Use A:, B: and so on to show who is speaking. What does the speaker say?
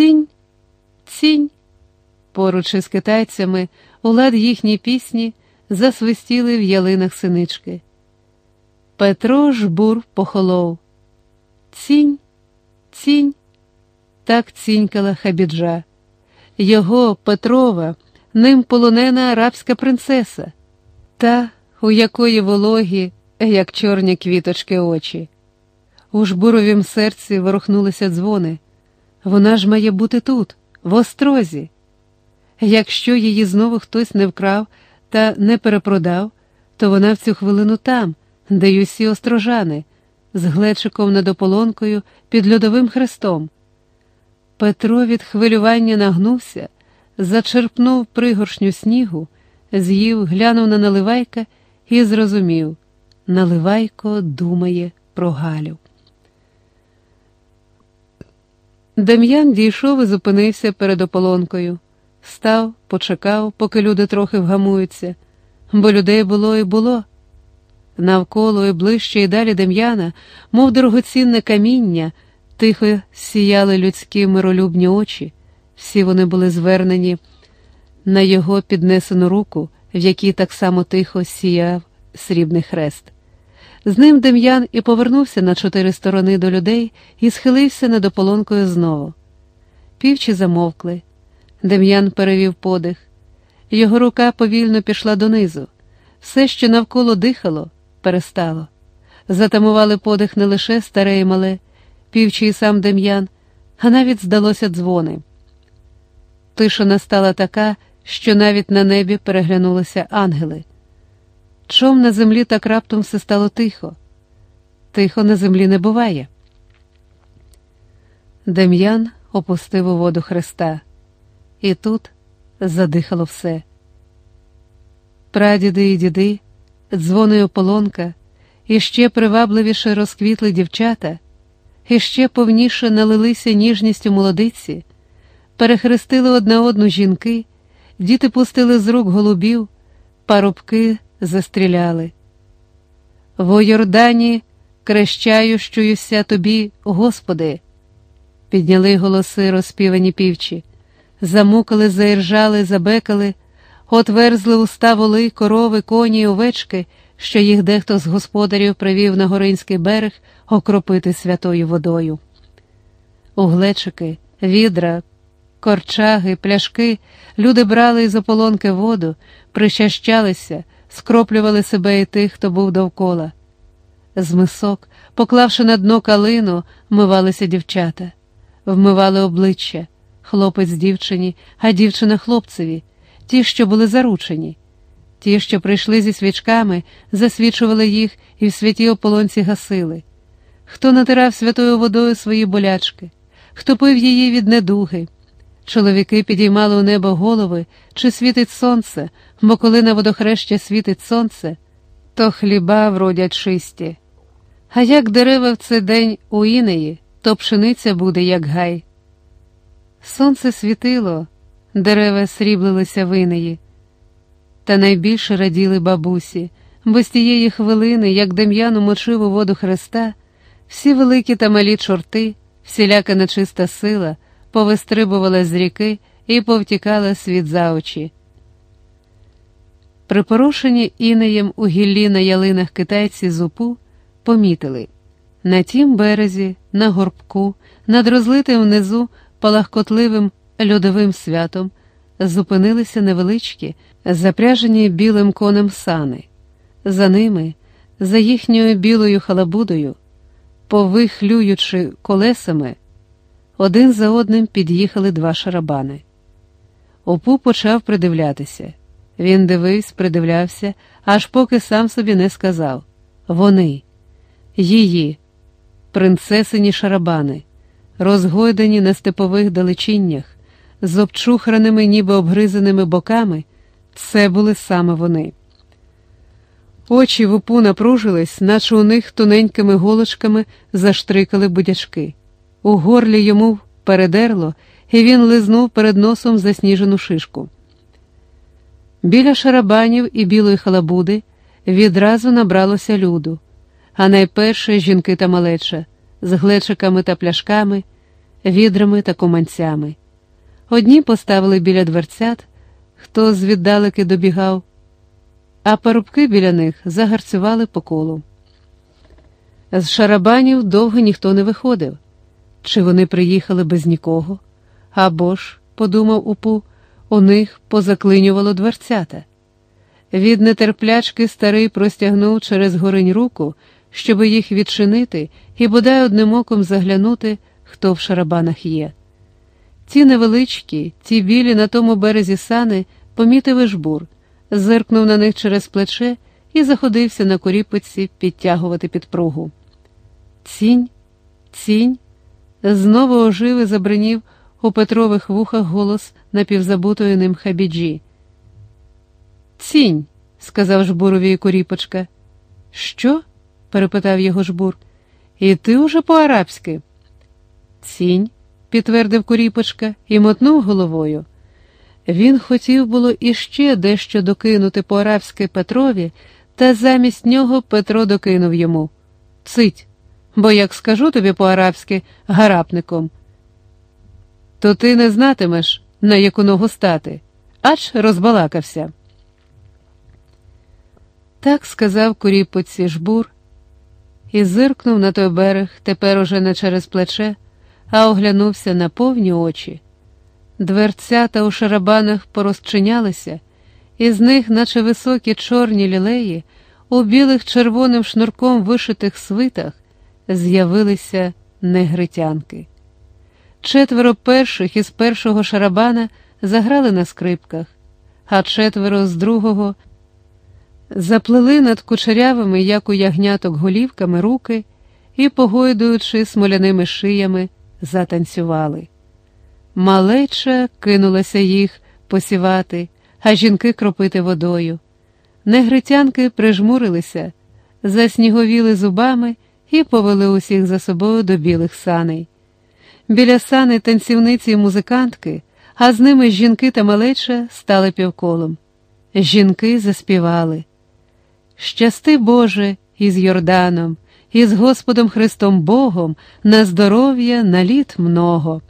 A: Цінь, цінь. Поруч із китайцями у лад їхній пісні засвистіли в ялинах синички. Петро жбур похолов. Цінь, цінь, так цінькала хабіджа. Його Петрова, ним полонена арабська принцеса, та, у якої вологі, як чорні квіточки очі. У жбуровім серці ворухнулися дзвони. Вона ж має бути тут, в острозі. Якщо її знову хтось не вкрав та не перепродав, то вона в цю хвилину там, де й усі острожани, з глечиком над ополонкою під льодовим хрестом. Петро від хвилювання нагнувся, зачерпнув пригоршню снігу, з'їв, глянув на наливайка і зрозумів наливайко думає про Галю. Дем'ян дійшов і зупинився перед ополонкою, став, почекав, поки люди трохи вгамуються, бо людей було і було. Навколо і ближче і далі Дем'яна, мов дорогоцінне каміння, тихо сіяли людські миролюбні очі, всі вони були звернені на його піднесену руку, в якій так само тихо сіяв срібний хрест. З ним Дем'ян і повернувся на чотири сторони до людей і схилився над ополонкою знову. Півчі замовкли. Дем'ян перевів подих. Його рука повільно пішла донизу. Все, що навколо дихало, перестало. Затамували подих не лише старе і мале, півчі і сам Дем'ян, а навіть здалося дзвони. Тиша настала така, що навіть на небі переглянулися ангели. Чом на землі так раптом все стало тихо? Тихо на землі не буває. Дем'ян опустив у воду Христа, і тут задихало все. Прадіди і діди, дзвони ополонка, і ще привабливіше розквітли дівчата, і ще повніше налилися ніжністю молодиці, перехрестили одна одну жінки, діти пустили з рук голубів, парубки застріляли. Во Йордані крещающуюся тобі, Господи, підняли голоси розпівані півчі, замукали, заіржали, забекали, отверзли уста воли, корови, коні й овечки, що їх дехто з господарів привів на горинський берег окропити святою водою. Углечики, відра, корчаги, пляшки люди брали із ополонки воду, прищащалися скроплювали себе і тих, хто був довкола. З мисок, поклавши на дно калину, вмивалися дівчата, вмивали обличчя, хлопець дівчині, а дівчина хлопцеві, ті, що були заручені. Ті, що прийшли зі свічками, засвічували їх і в святій ополонці гасили. Хто натирав святою водою свої болячки, хто пив її від недуги. Чоловіки підіймали у небо голови, чи світить сонце, бо коли на водохреща світить сонце, то хліба вродять чисті. А як дерева в цей день у інеї, то пшениця буде, як гай. Сонце світило, дерева сріблилися в інеї. Та найбільше раділи бабусі, бо з тієї хвилини, як Дем'ян умочив у воду Христа, всі великі та малі чорти, всіляка нечиста сила повистрибувала з ріки і повтікала світ за очі. Припорошені інеєм у гіллі на ялинах китайці зупу помітили на тім березі, на горбку, над розлитим внизу палахкотливим льодовим святом зупинилися невеличкі, запряжені білим конем сани. За ними, за їхньою білою халабудою, повихлюючи колесами, один за одним під'їхали два шарабани. Опу почав придивлятися. Він дивився, придивлявся, аж поки сам собі не сказав вони, її, принцесині шарабани, розгойдані на степових далечіннях, з обчухраними, ніби обгризаними боками, це були саме вони. Очі в упу напружились, наче у них тоненькими голочками заштрикали будячки. У горлі йому передерло, і він лизнув перед носом засніжену шишку. Біля шарабанів і білої халабуди відразу набралося люду, а найперше жінки та малеча з глечиками та пляшками, відрами та куманцями. Одні поставили біля дверцят, хто звіддалеки добігав, а парубки біля них загарцювали по колу. З шарабанів довго ніхто не виходив. Чи вони приїхали без нікого? Або ж, подумав упу, у них позаклинювало дверцята. Від нетерплячки старий простягнув через горинь руку, щоби їх відчинити і бодай одним оком заглянути, хто в шарабанах є. Ті невеличкі, ті білі на тому березі сани помітив жбур, зиркнув на них через плече і заходився на коріпиці підтягувати підпругу. Цінь, цінь, знову ожив і забринів у Петрових вухах голос напівзабутої ним хабіджі. Цінь, сказав жбурові Куріпочка. Що? перепитав його жбур. І ти уже по-арабськи? Цінь, підтвердив Куріпочка і мотнув головою. Він хотів було іще дещо докинути по-арабськи Петрові, та замість нього Петро докинув йому. Цить, бо як скажу тобі по-арабськи гарапником, то ти не знатимеш, на яку ногу стати, аж розбалакався. Так сказав куріпоці жбур і зиркнув на той берег тепер уже не через плече, а оглянувся на повні очі. Дверцята у шарабанах порозчинялися, і з них, наче високі чорні лілеї, у білих червоним шнурком вишитих свитах з'явилися негритянки. Четверо перших із першого шарабана заграли на скрипках, а четверо з другого заплели над кучерявими, як у ягняток голівками, руки і, погойдуючи смоляними шиями, затанцювали. Малеча кинулася їх посівати, а жінки кропити водою. Негритянки прижмурилися, засніговіли зубами і повели усіх за собою до білих саней. Біля сани танцівниці і музикантки, а з ними жінки та малеча стали півколом. Жінки заспівали. Щасти Боже із Йорданом, із Господом Христом Богом, на здоров'я на літ много.